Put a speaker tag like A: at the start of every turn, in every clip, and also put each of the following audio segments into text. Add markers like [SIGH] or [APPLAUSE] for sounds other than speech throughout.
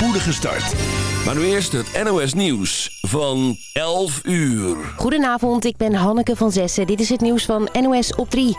A: spoedige start. Maar nu eerst het NOS Nieuws van 11 uur.
B: Goedenavond, ik ben Hanneke van Zessen. Dit is het nieuws van NOS op 3.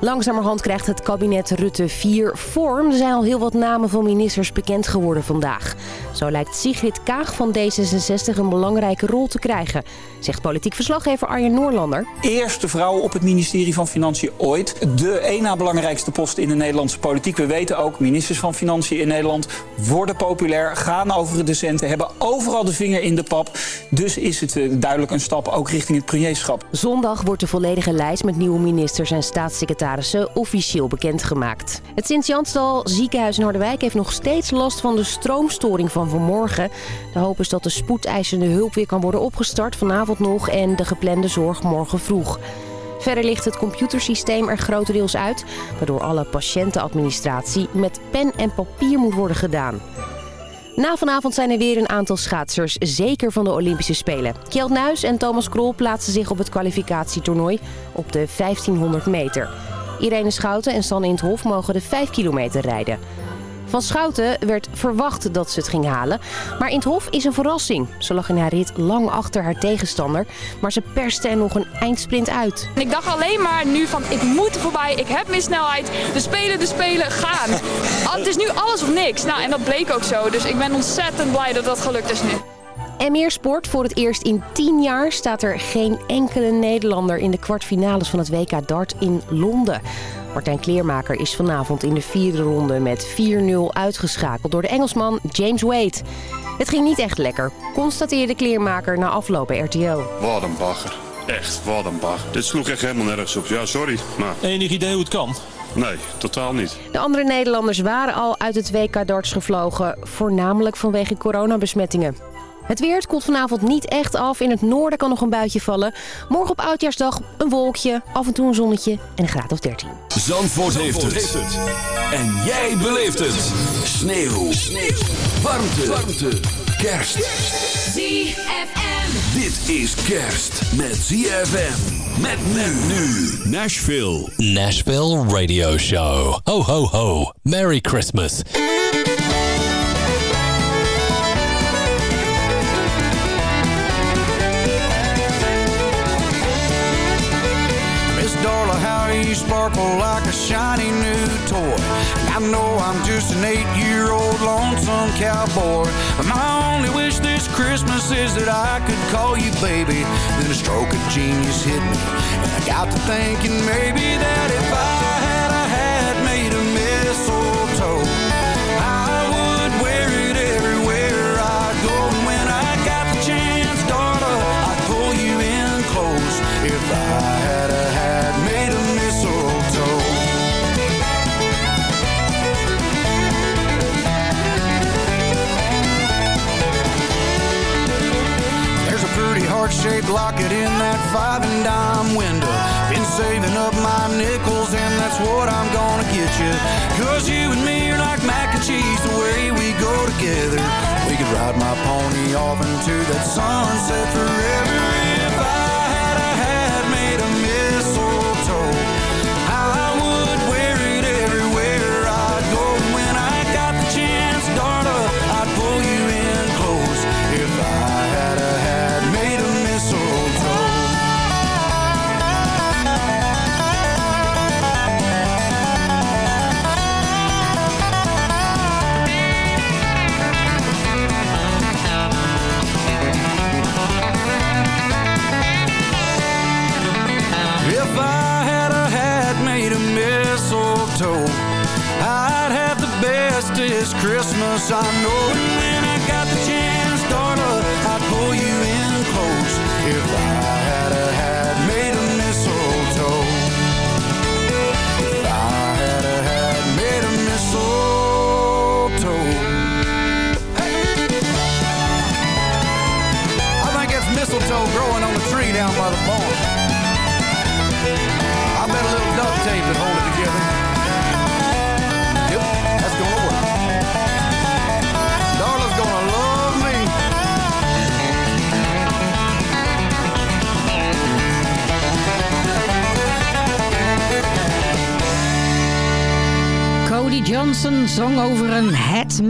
B: Langzamerhand krijgt het kabinet Rutte 4 vorm. Er zijn al heel wat namen van ministers bekend geworden vandaag. Zo lijkt Sigrid Kaag van D66 een belangrijke rol te krijgen, zegt politiek verslaggever Arjen Noorlander.
C: Eerste vrouw op het ministerie van Financiën ooit. De één na belangrijkste post in de Nederlandse politiek. We weten ook, ministers van Financiën in Nederland worden populair, gaan over de centen, hebben overal de vinger in de pap. Dus is het eh, duidelijk een stap ook richting het premierschap.
B: Zondag wordt de volledige lijst met nieuwe ministers en staatssecretarissen officieel bekendgemaakt. Het Sint-Jansdal ziekenhuis in Harderwijk heeft nog steeds last van de stroomstoring van vanmorgen. De hoop is dat de spoedeisende hulp weer kan worden opgestart vanavond nog en de geplande zorg morgen vroeg. Verder ligt het computersysteem er grotendeels uit, waardoor alle patiëntenadministratie met pen en papier moet worden gedaan. Na vanavond zijn er weer een aantal schaatsers zeker van de Olympische Spelen. Kjeld Nuis en Thomas Krol plaatsen zich op het kwalificatietoernooi op de 1500 meter. Irene Schouten en Sanne Inthof mogen de 5 kilometer rijden. Van Schouten werd verwacht dat ze het ging halen. Maar in het Hof is een verrassing. Ze lag in haar rit lang achter haar tegenstander. Maar ze perste er nog een eindsprint uit.
D: Ik dacht alleen maar nu van ik moet er voorbij. Ik heb mijn snelheid. De spelen, de spelen, gaan. [LAUGHS] Het is nu alles of niks. Nou, en dat bleek ook zo. Dus ik ben ontzettend blij dat dat gelukt is nu.
B: En meer sport. Voor het eerst in 10 jaar staat er geen enkele Nederlander in de kwartfinales van het WK Dart in Londen. Martijn Kleermaker is vanavond in de vierde ronde met 4-0 uitgeschakeld door de Engelsman James Wade. Het ging niet echt lekker, constateerde Kleermaker na afloop bij RTL.
E: Wat een bagger. Echt, wat een bagger. Dit sloeg echt helemaal nergens op. Ja, sorry, maar...
F: Enig idee hoe het kan?
E: Nee, totaal niet.
B: De andere Nederlanders waren al uit het WK darts gevlogen, voornamelijk vanwege coronabesmettingen. Het weer het koelt vanavond niet echt af. In het noorden kan nog een buitje vallen. Morgen op Oudjaarsdag een wolkje, af en toe een zonnetje en een graad of 13.
A: Zandvoort, heeft, het. En jij beleeft het. Sneeuw. Sneeuw. Warmte. Warmte. Kerst.
G: ZFM.
A: Dit is kerst met ZFM. Met men nu. Nashville.
H: Nashville Radio Show. Ho ho ho. Merry Christmas.
I: Sparkle like a shiny new toy. I know I'm just an eight-year-old lonesome cowboy. But my only wish this Christmas is that I could call you baby. Then a stroke of genius hit me, and I got to thinking maybe that if I had a hat made mistletoe, I heart-shaped locket in that five and dime window. Been saving up my nickels and that's what I'm gonna get you. Cause you and me are like mac and cheese the way we go together. We could ride my pony off into that sunset forever.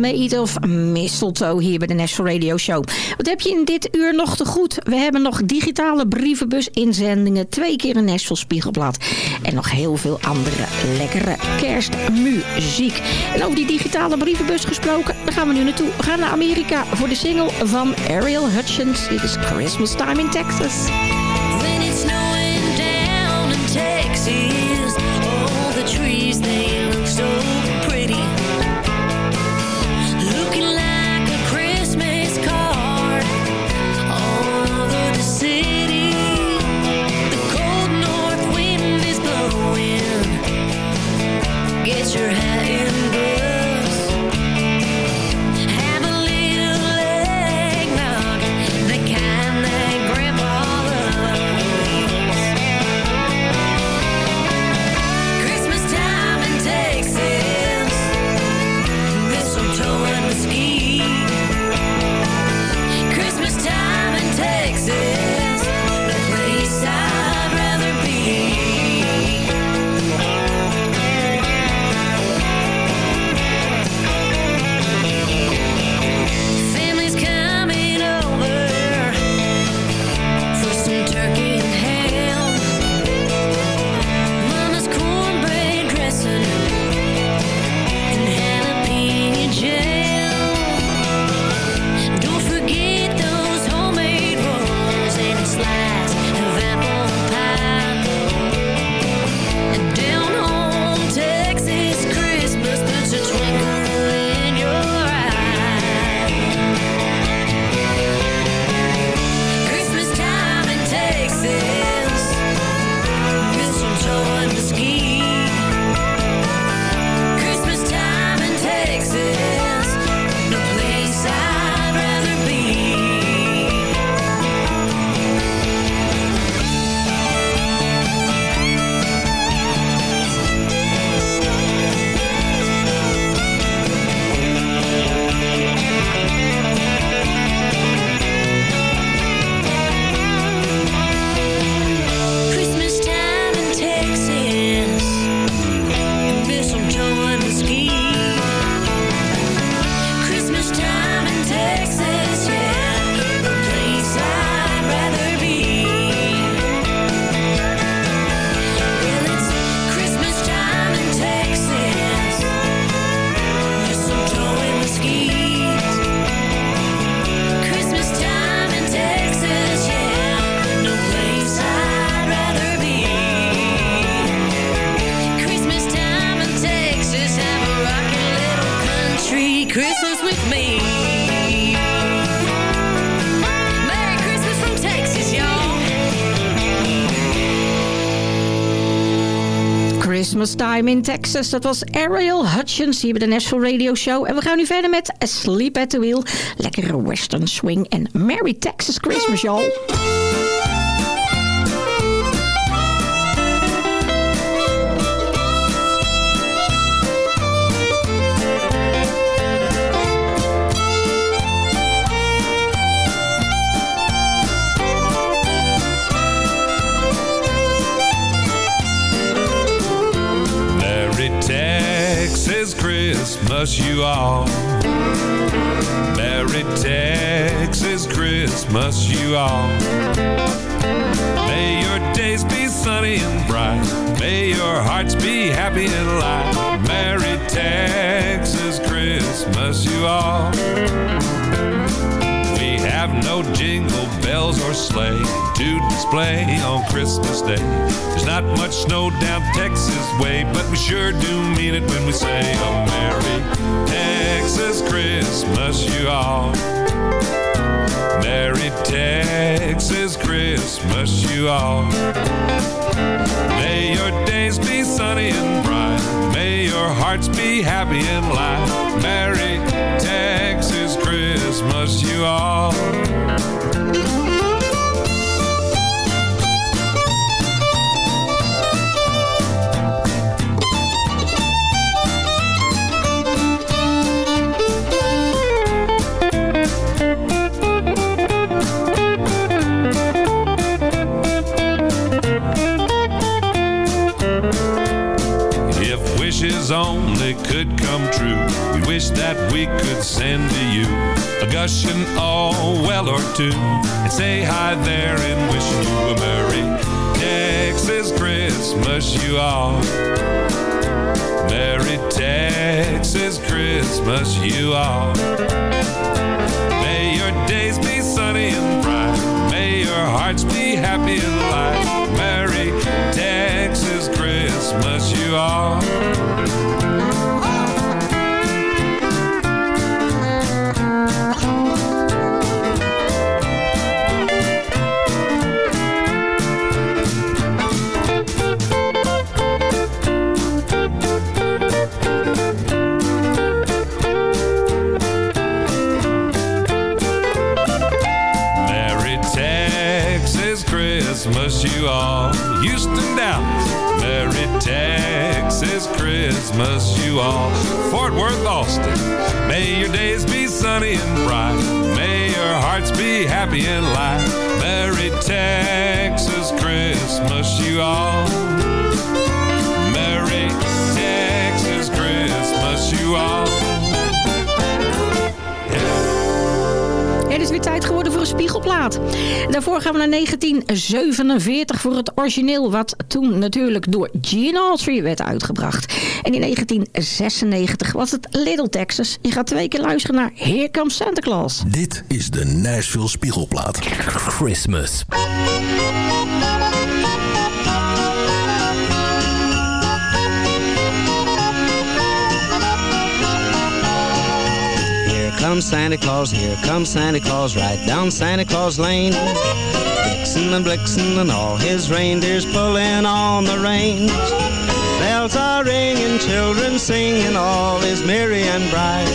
I: Made of mistletoe
G: hier bij de National Radio Show. Wat heb je in dit uur nog te goed? We hebben nog digitale brievenbus inzendingen, twee keer een Nashville Spiegelblad en nog heel veel andere lekkere kerstmuziek. En over die digitale brievenbus gesproken, daar gaan we nu naartoe. We gaan naar Amerika voor de single van Ariel Hutchins. Dit is Christmas Time in Texas.
F: Time in Texas.
G: Dat was Ariel Hutchins hier bij de National Radio Show. En we gaan nu verder met Sleep at the Wheel. Lekkere western swing en Merry Texas Christmas, y'all.
J: Christmas, you all. Merry Texas Christmas, you all. May your days be sunny and bright. May your hearts be happy and light. Merry Texas Christmas, you all. Have no jingle bells or sleigh to display on Christmas Day. There's not much snow down Texas way, but we sure do mean it when we say a Merry Texas Christmas, you all. Merry Texas Christmas, you all. May your days be sunny and bright. May your hearts be happy and light. Merry Texas Christmas, you all. it could come true. We wish that we could send to you a gushing all well or two and say hi there and wish you a merry Texas Christmas, you all. Merry Texas Christmas, you all. May your days be sunny and bright. May your hearts be happy and light. Merry Texas Christmas, you all. You all. Houston, Dallas. Merry Texas Christmas, you all. Fort Worth, Austin. May your days be sunny and bright. May your hearts be happy and light. Merry Texas Christmas, you all. Merry Texas Christmas, you all.
F: Het is weer tijd geworden voor een spiegelplaat. Daarvoor gaan we naar 1947 voor het origineel... wat toen natuurlijk door Gene Autry werd uitgebracht. En in 1996 was het Little Texas. Je gaat twee keer luisteren naar Here Comes Santa Claus.
K: Dit is de Nashville Spiegelplaat.
H: Christmas.
L: Comes Santa Claus, here comes Santa Claus, right down Santa Claus Lane. Vixen and Blitzen and all his reindeers pulling on the reins. Bells are ringing, children singing, all is merry and bright.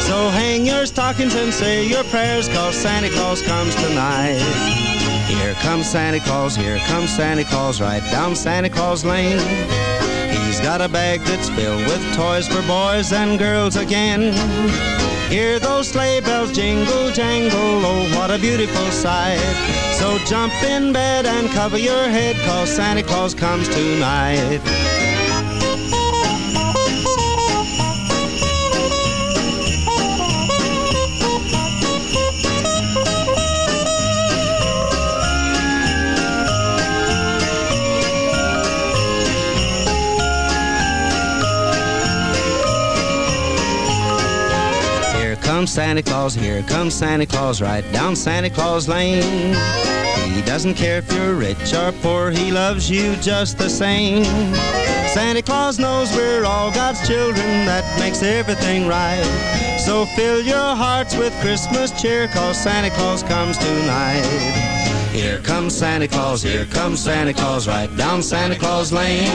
L: So hang your stockings and say your prayers, cause Santa Claus comes tonight. Here comes Santa Claus, here comes Santa Claus, right down Santa Claus Lane. He's got a bag that's filled with toys for boys and girls again. Hear those sleigh bells jingle, jangle, oh, what a beautiful sight. So jump in bed and cover your head, cause Santa Claus comes tonight. Comes Santa Claus, here comes Santa Claus, right down Santa Claus Lane. He doesn't care if you're rich or poor, he loves you just the same. Santa Claus knows we're all God's children, that makes everything right. So fill your hearts with Christmas cheer, cause Santa Claus comes tonight. Here comes Santa Claus, here comes Santa Claus, right down Santa Claus Lane.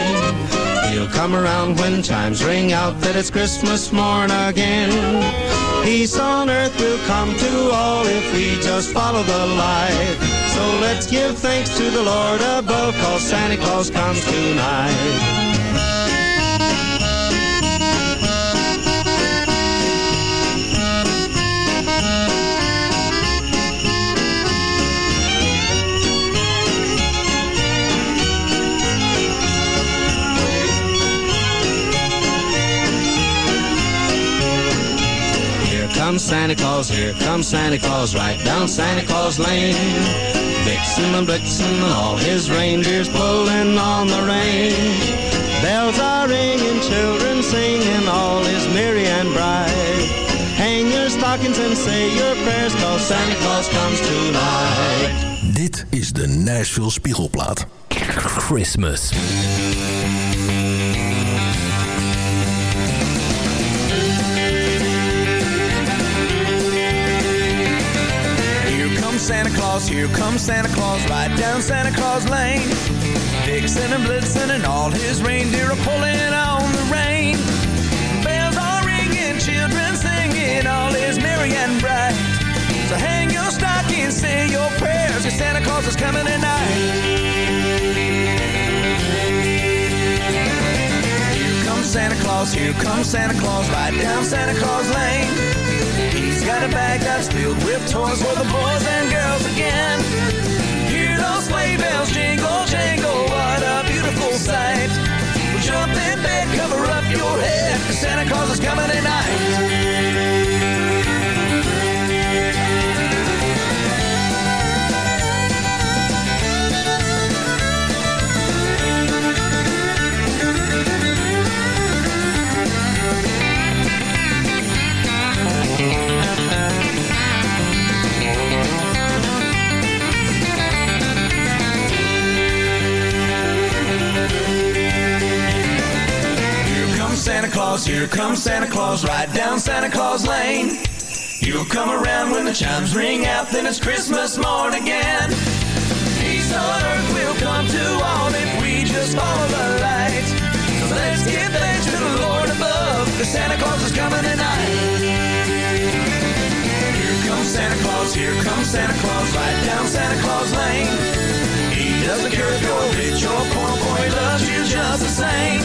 L: He'll come around when chimes ring out that it's Christmas morn again. Peace on earth will come to all if we just follow the light. So let's give thanks to the Lord above, cause Santa Claus comes tonight. Santa Claus, here comes Santa Claus, right down Santa Claus Lane. Vixen and Blitzen all his reindeers pulling on the reins. Bells are ringing, children singing, all is merry and bright. Hang your stockings and say your prayers, cause Santa Claus comes tonight.
K: Dit is de Nashville Spiegelplaat.
H: Christmas.
M: Santa Claus, here comes Santa Claus, right down Santa Claus Lane. Vixen and Blitzen and all his reindeer are pulling on the rein. Bells are ringing, children singing, all is merry and bright. So hang your stocking, say your prayers, 'cause Santa Claus is coming tonight. Here comes Santa Claus, here comes Santa Claus, right down Santa Claus Lane. He's got a bag that's filled with toys for the boys and girls again. Hear those sleigh bells jingle, jangle, what a beautiful sight. Jump in bed, cover up your head, Santa Claus is coming tonight. Comes Santa Claus, right down Santa Claus Lane. He'll come around when the chimes ring out, then it's Christmas morn again. Peace on earth will come to all if we just follow the light. So let's give thanks to the Lord above, cause Santa Claus is coming tonight. Here comes Santa Claus, here comes Santa Claus, right down Santa Claus Lane. He doesn't care if you're rich or poor, boy, he loves you just the same.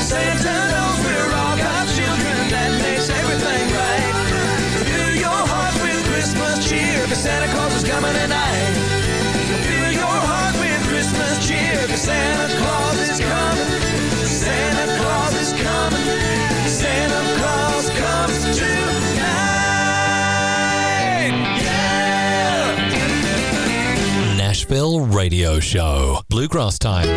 M: Santa cheer, cause Santa Claus is coming tonight. Fill your heart with Christmas cheer, cause Santa Claus is coming. Santa Claus is coming. Santa Claus comes!
H: Nashville Radio Show. Bluegrass Time.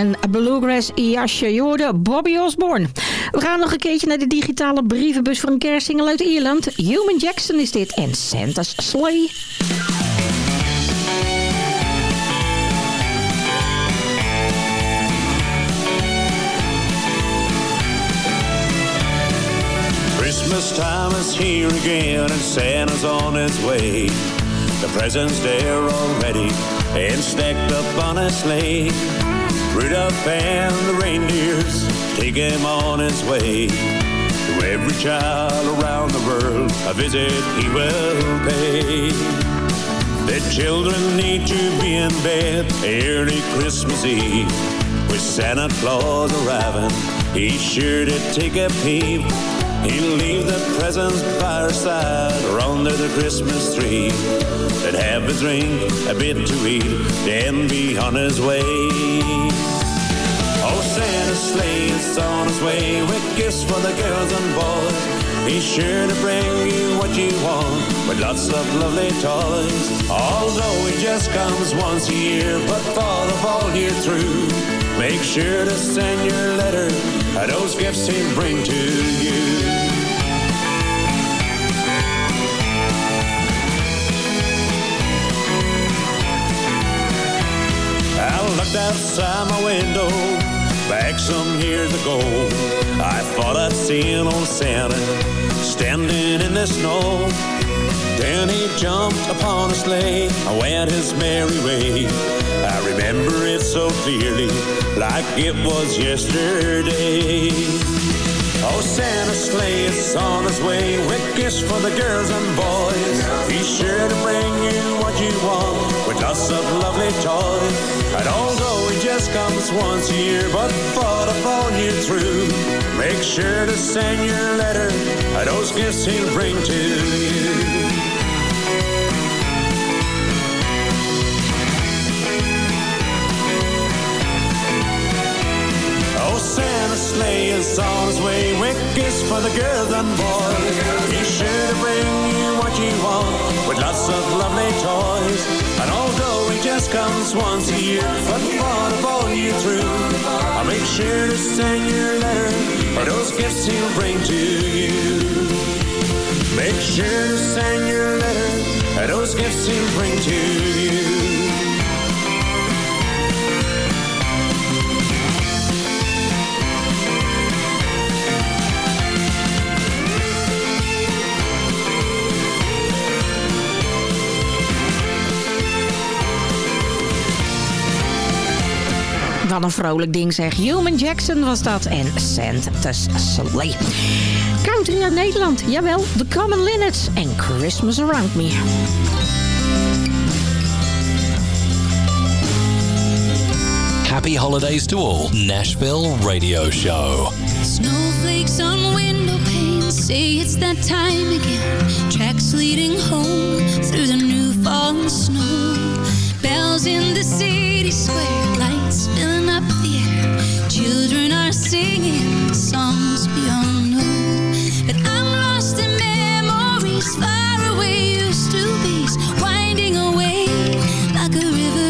F: Een bluegrass jasje. Je Bobby Osborne. We gaan nog een keertje naar de digitale brievenbus voor een kerstsingel uit Ierland. Human Jackson is dit en Santa's Sleigh.
N: Christmas time is here again and Santa's on his way. The presents there already and stacked up on a sleigh. Rudolph and the reindeers take him on his way. To every child around the world, a visit he will pay. The children need to be in bed early Christmas Eve. With Santa Claus arriving, he's sure to take a peep. He'll leave the presents by her side or under the Christmas tree. And have a drink, a bit to eat, then be on his way. Oh, Santa's sleigh is on his way with gifts for the girls and boys. He's sure to bring you what you want with lots of lovely toys. Although he just comes once a year, but for the whole year through, make sure to send your letter. Those gifts he'll bring to you. I looked outside my window back some years ago. I thought I'd seen old Santa standing in the snow. Then he jumped upon a sleigh and went his merry way. Remember it so clearly, like it was yesterday. Oh, Santa's sleigh is on his way with gifts for the girls and boys. He's sure to bring you what you want with lots of lovely toys. And although he just comes once a year, but for the whole year through, make sure to send your letter. Those gifts he'll bring to you. Is his way gifts for the girls and boys. He's sure to bring you what you want with lots of lovely toys. And although he just comes once a year, but for the whole you through, I'll make sure to send your letter for those gifts he'll bring to you. Make sure to send your letter for those gifts he'll bring to you.
F: Wat een vrolijk ding zeg. Human Jackson was dat en Santa's Sleigh. Country uit Nederland, jawel. The Common Linnets en Christmas Around Me.
H: Happy holidays to all. Nashville Radio Show.
G: Snowflakes on window panes say it's that time again. Tracks leading home through the new fallen snow. Bells in the city square, up the air. Children are singing songs beyond known. But I'm lost in memories far away used to be winding away like a river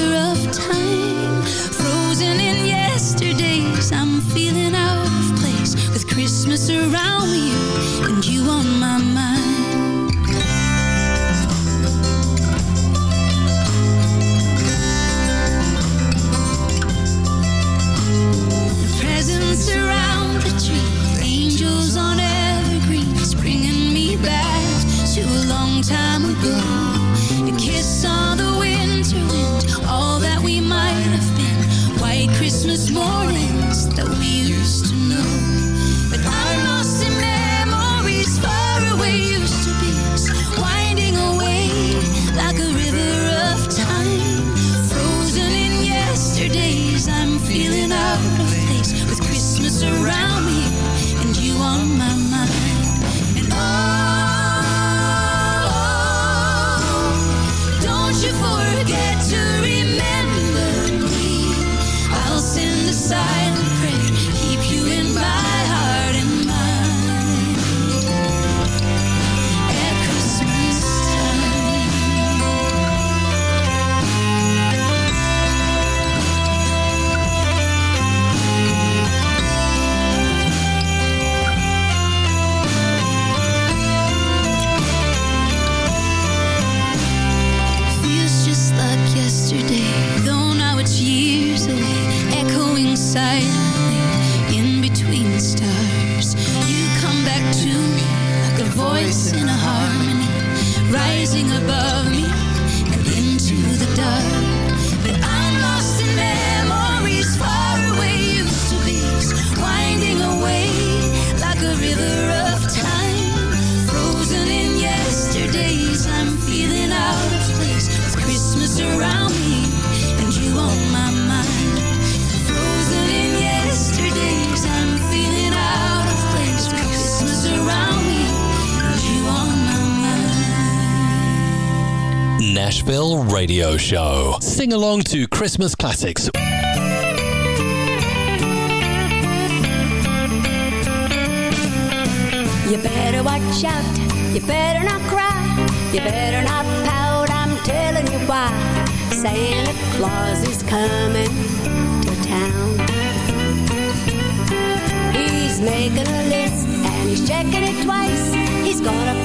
O: Show. Sing along to Christmas classics.
P: You better watch out, you better not cry, you better not pout, I'm telling you why. Santa Claus is coming to town. He's making a list and he's checking it twice. He's gonna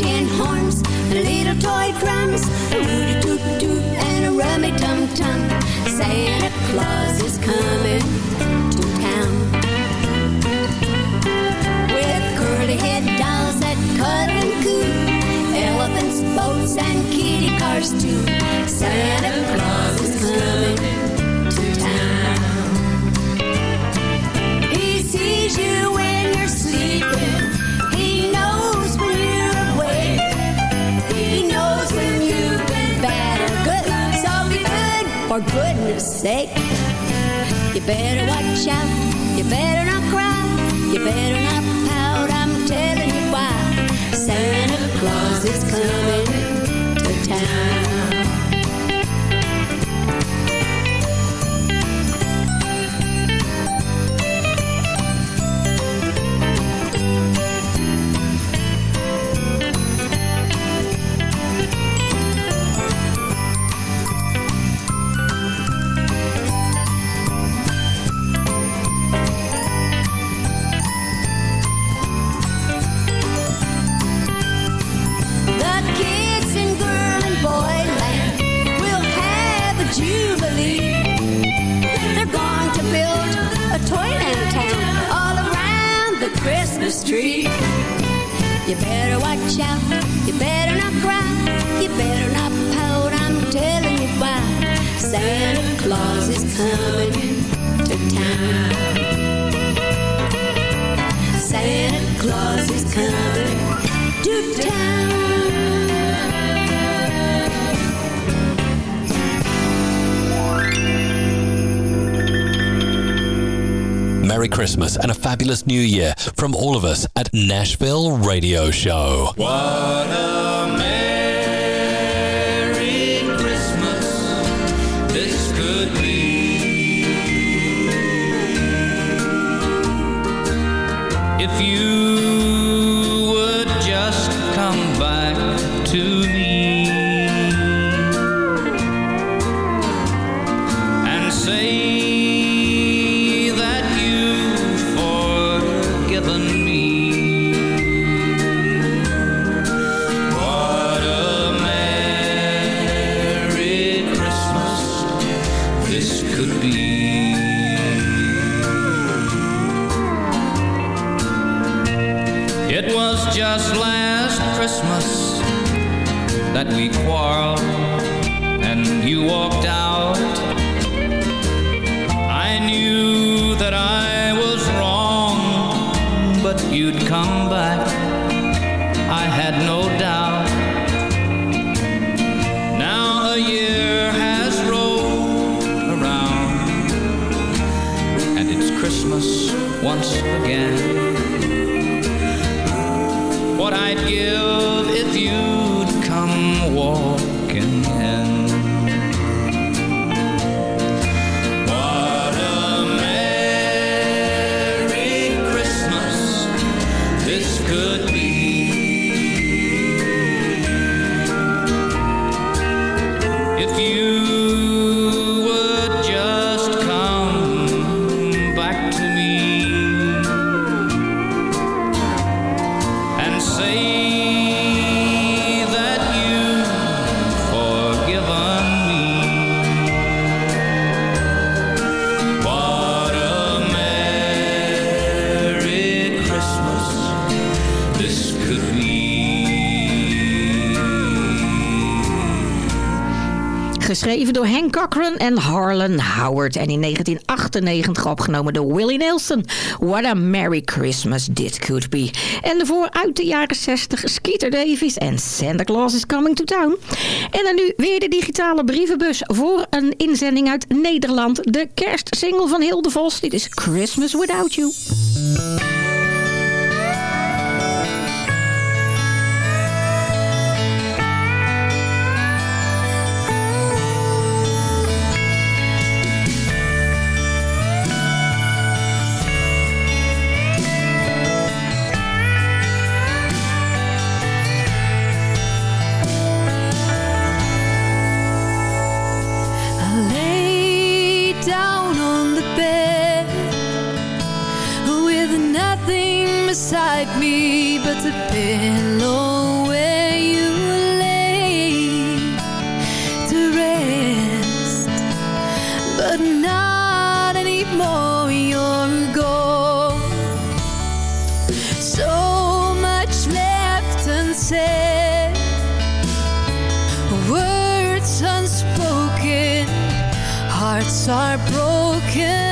P: tin horns and little toy drums, a rooty toot toot and a rummy tum tum. Santa Claus is coming to town. With curly head dolls that cuddle and coo, elephants, boats, and kitty cars too. Santa Claus sake. You better watch out. You better not cry. You better not pout. I'm telling you why. Santa Claus is coming Christmas tree. You better watch out. You better not cry. You better not pout. I'm telling you why. Santa Claus is coming to town.
O: Merry Christmas and a fabulous New Year from all of us at Nashville Radio Show.
H: What a Merry
F: door Hank Cochran en Harlan Howard. En in 1998 opgenomen door Willie Nelson. What a Merry Christmas This Could Be. En daarvoor uit de jaren 60 Skeeter Davis en Santa Claus is Coming to Town. En dan nu weer de digitale brievenbus voor een inzending uit Nederland. De kerstsingle van Hilde Vos. Dit is Christmas Without You.
G: Broken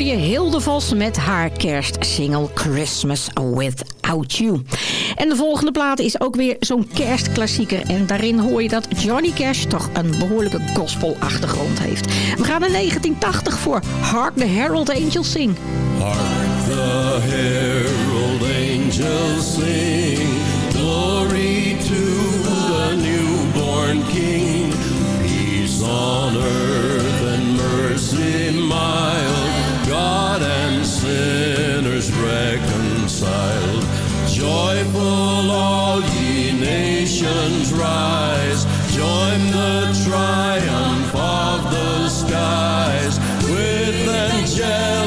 F: hoorde je Hilde Vos met haar kerstsingle Christmas Without You. En de volgende plaat is ook weer zo'n kerstklassieker. En daarin hoor je dat Johnny Cash toch een behoorlijke gospelachtergrond heeft. We gaan naar 1980 voor Hark the Herald Angels Sing.
Q: Hark the herald angels sing, glory to the newborn King. Peace on earth and mercy mild, sinners reconciled. Joyful all ye nations rise, join the triumph of the skies. With angelic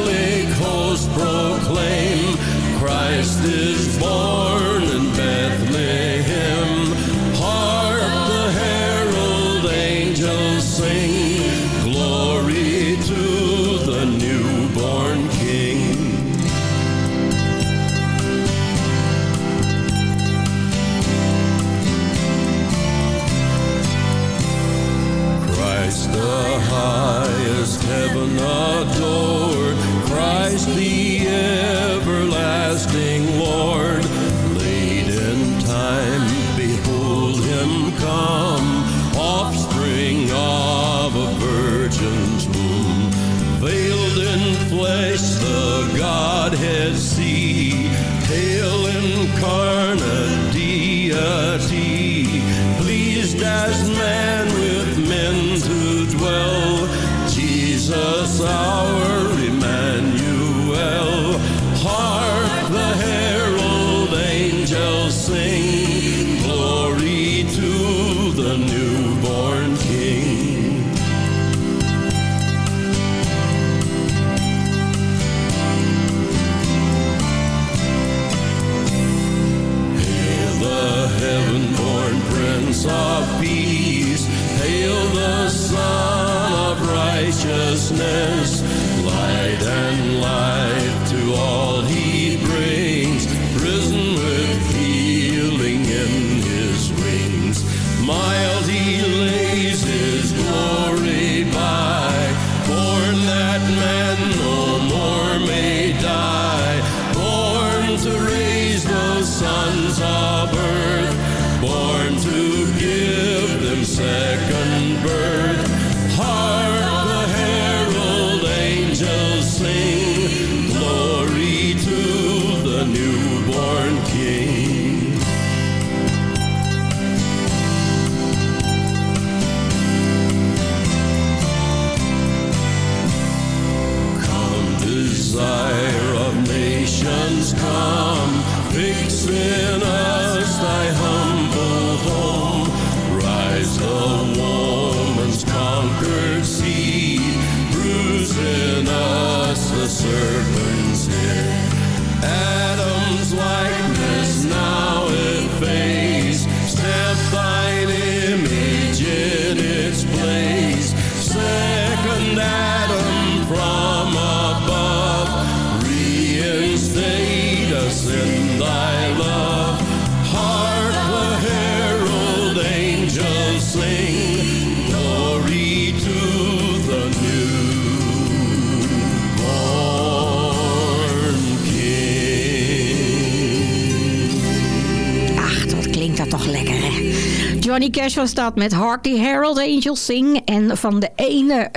F: Cash was dat met Hardy, Herald Angels Sing. En van de ene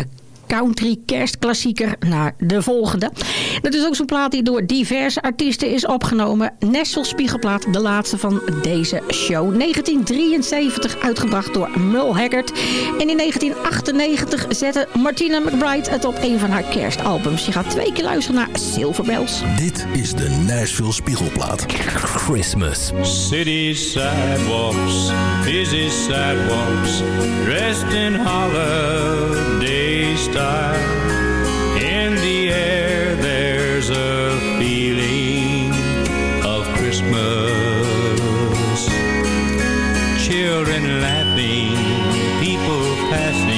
F: country kerstklassieker naar de volgende. Dat is ook zo'n plaat die door diverse artiesten is opgenomen. Nashville Spiegelplaat, de laatste van deze show. 1973 uitgebracht door Mul Haggard. En in 1998 zette Martina McBride het op een van haar kerstalbums. Je gaat twee keer luisteren naar Silverbells.
K: Dit is de Nashville Spiegelplaat.
O: Christmas.
H: City sidewalks, busy sidewalks, dressed in holiday style. children laughing, people passing.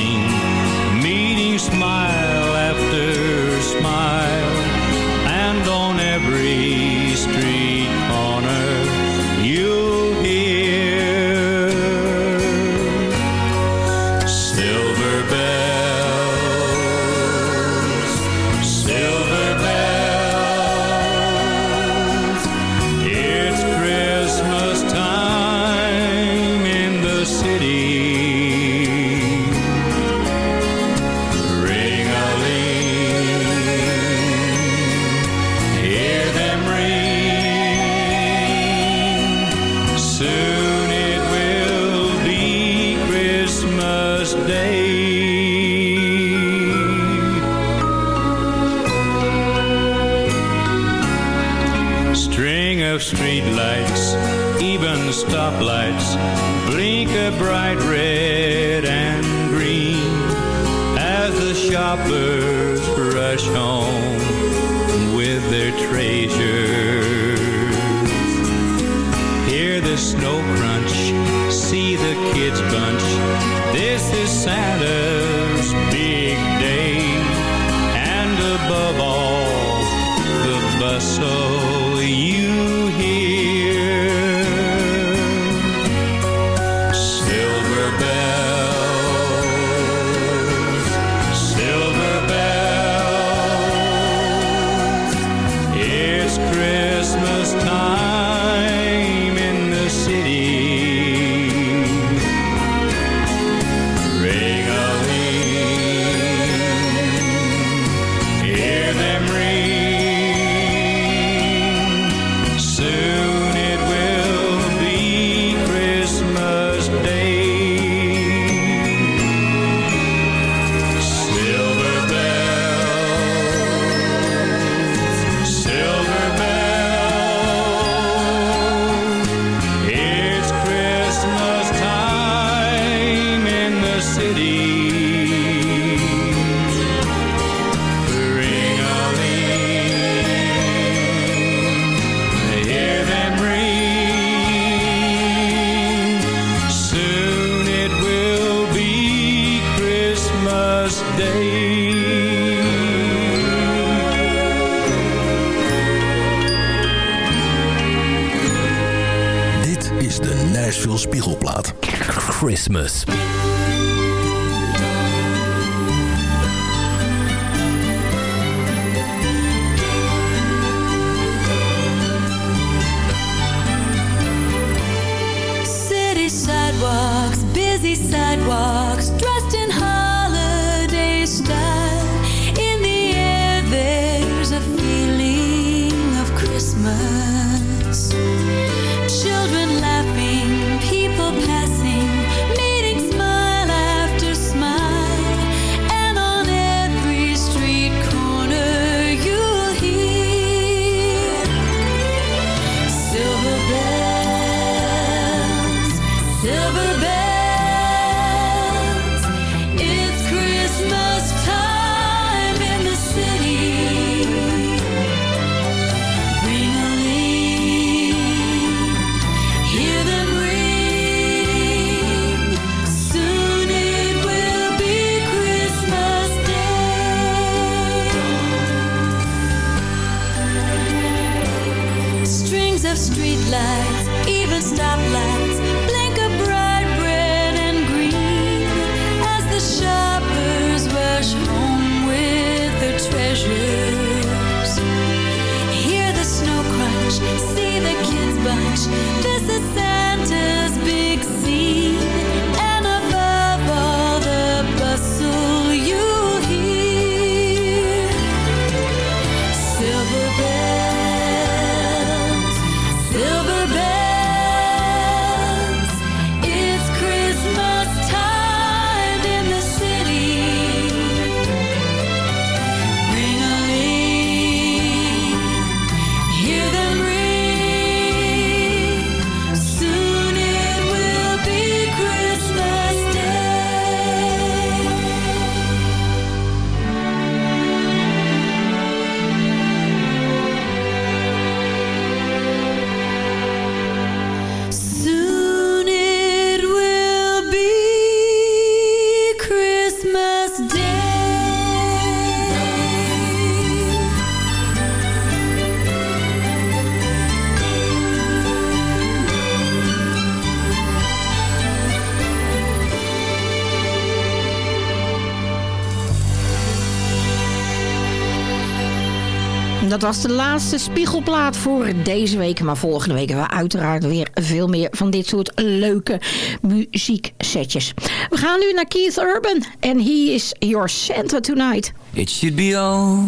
F: Was de laatste spiegelplaat voor deze week. Maar volgende week hebben we uiteraard weer veel meer van dit soort leuke muzieksetjes. We gaan nu naar Keith Urban. En he is your Santa tonight.
R: It should be all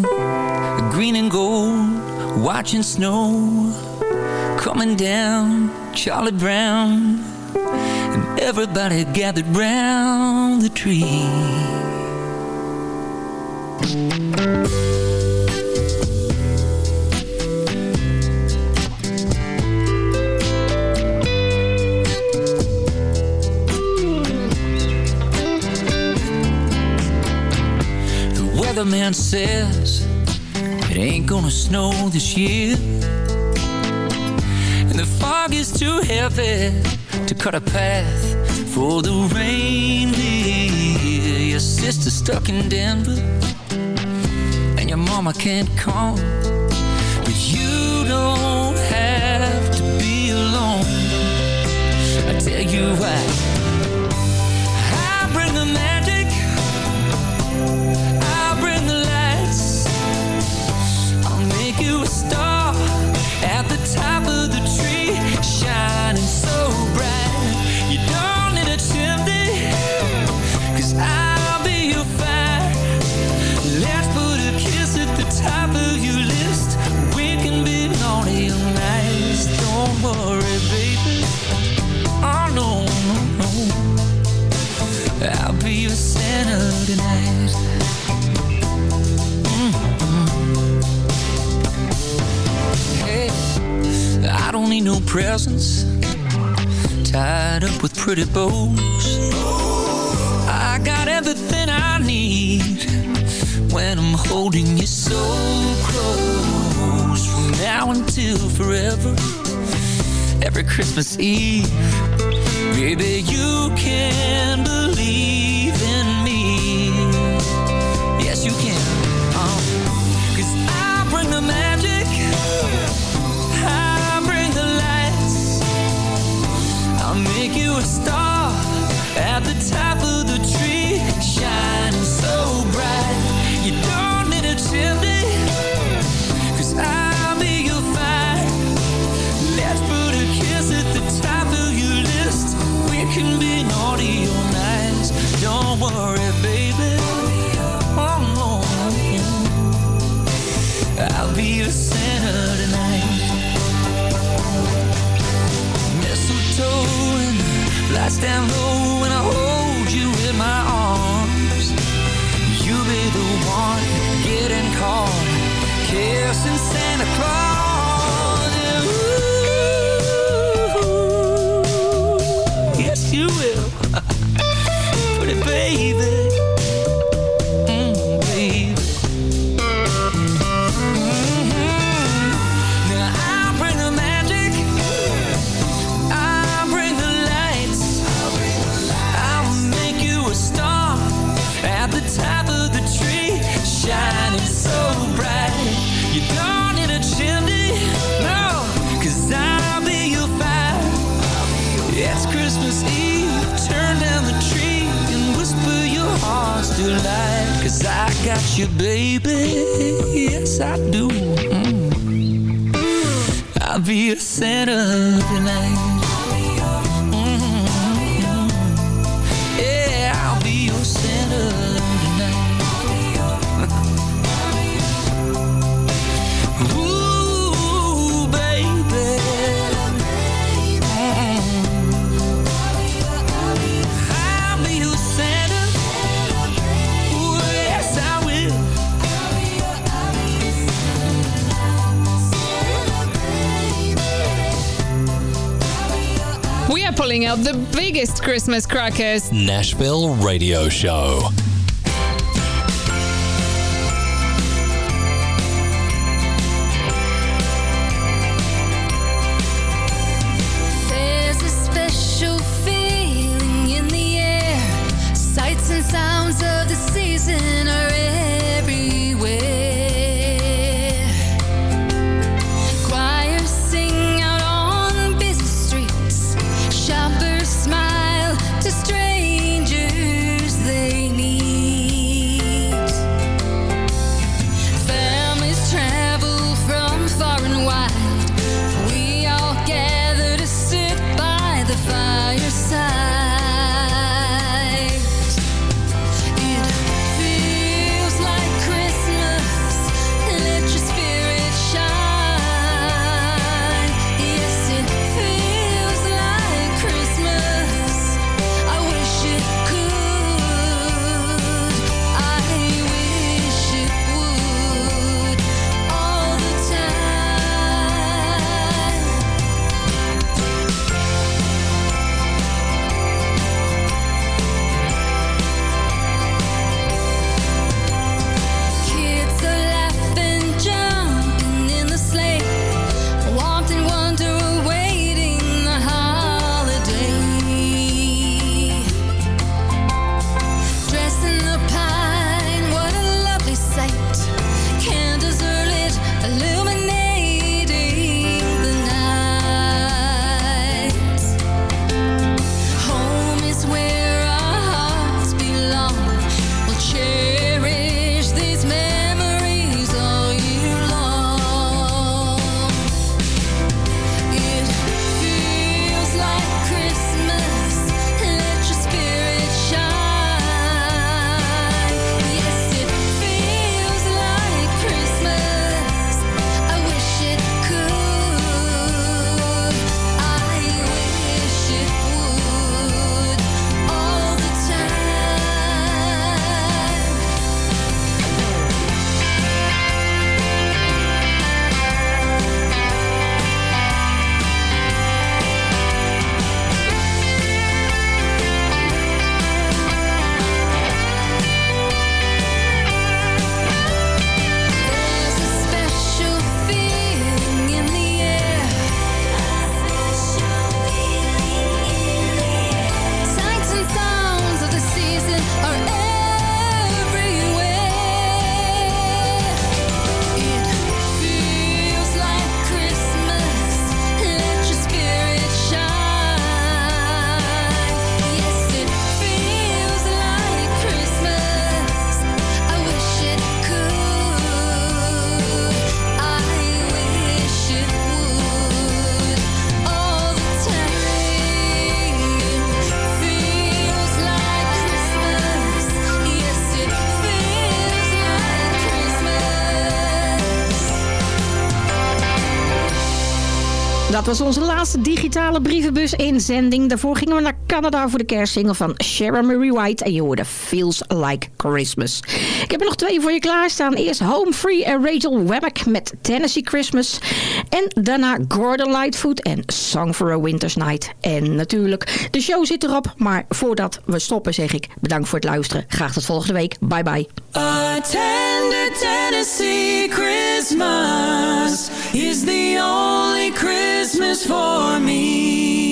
R: green and gold, watching snow coming down, Charlie Brown, and everybody gathered round the tree. Weatherman says it ain't gonna snow this year. And the fog is too heavy to cut a path for the reindeer. Your sister's stuck in Denver, and your mama can't come. But you don't have to be alone. I tell you why. Presents tied up with pretty bows. I got everything I need when I'm holding you so close from now until forever. Every Christmas Eve, baby, you can stand you, baby. Yes, I do. Mm. I'll be a Santa tonight.
D: of the biggest Christmas crackers.
G: Nashville Radio Show.
F: Dat was onze laatste digitale brievenbus inzending. Daarvoor gingen we naar Canada voor de kerstsingle van Sharon Marie White. En je hoorde Feels Like Christmas. Ik heb er nog twee voor je klaarstaan. Eerst Home Free en Rachel Wemmick met Tennessee Christmas. En daarna Gordon Lightfoot en Song for a Winter's Night. En natuurlijk, de show zit erop. Maar voordat we stoppen zeg ik bedankt voor het luisteren. Graag tot volgende week. Bye bye.
G: Tennessee Christmas is the only Christmas for me.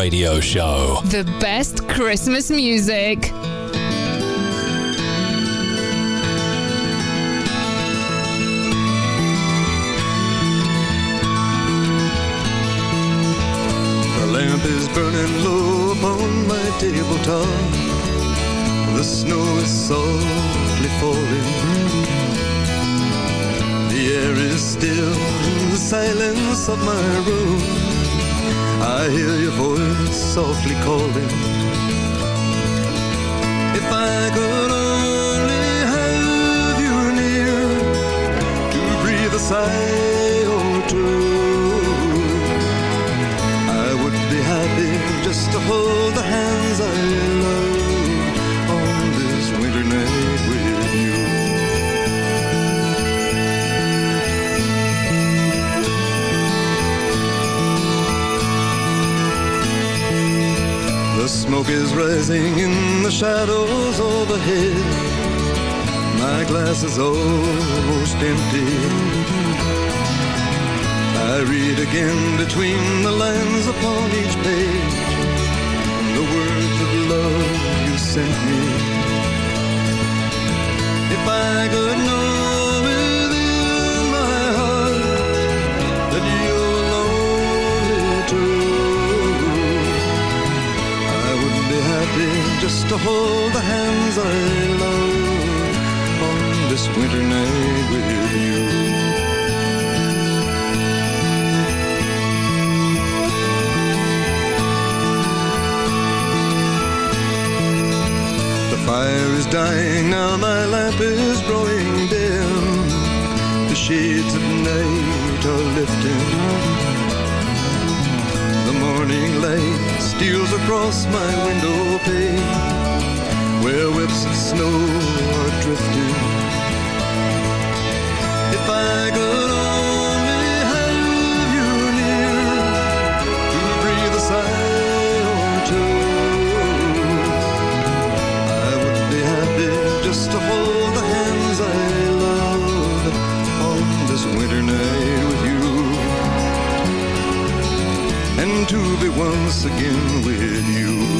O: Radio Show.
D: The best Christmas music.
S: The lamp is burning low upon my tabletop. The snow is softly falling. The air is still in the silence of my room. I hear your voice softly calling. If I could only have you near to breathe a sigh or two, I would be happy just to hold the hands I smoke is rising in the shadows overhead. My glass is almost empty. I read again between the lines upon each page the words of love you sent me. If I could know hold the hands I love on this winter night with you. The fire is dying now, my lamp is growing dim. The shades of night are lifting. The morning light steals across my window pane, where whips of snow are drifting. If I could only have you near to breathe a sigh or two. I would be happy just to hold the hands I love on this winter night with you. And to be once again with you.